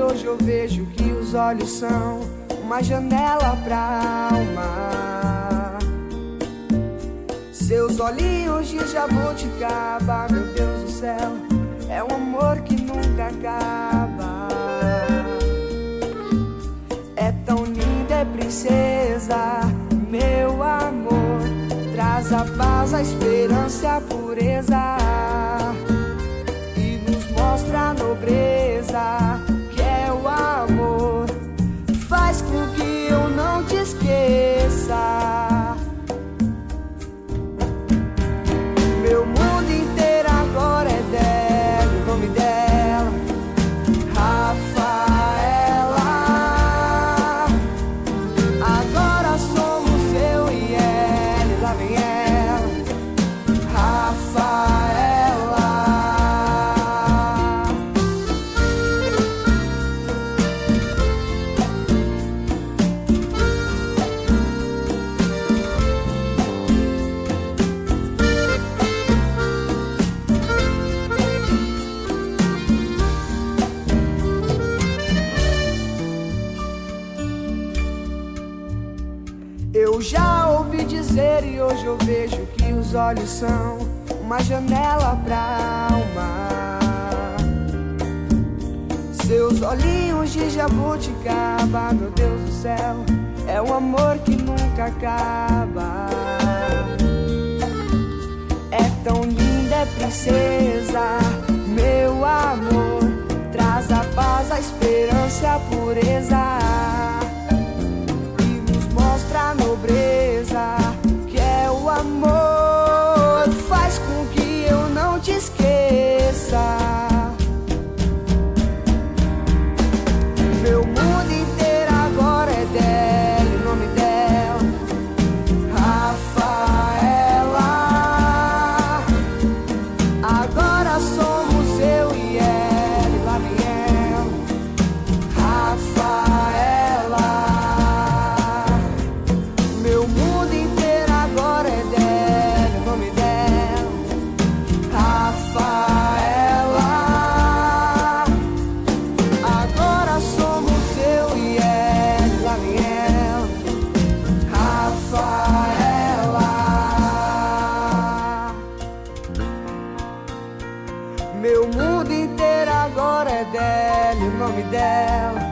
hoje eu vejo que os olhos são uma janela pra alma. Seus olhinhos de jabuticaba, meu Deus do céu, é um amor que nunca acaba. É tão linda, é princesa, meu amor, traz a paz, a esperança, a pureza e nos mostra a nobreza ask for Eu já ouvi dizer e hoje eu vejo que os olhos são uma janela pra alma. Seus olhinhos de jabuticaba, meu Deus do céu, é um amor que nunca acaba. É tão linda, é princesa, meu amor, traz a paz, a esperança, a pureza Meu mundo inteiro agora é dela, o nome dela.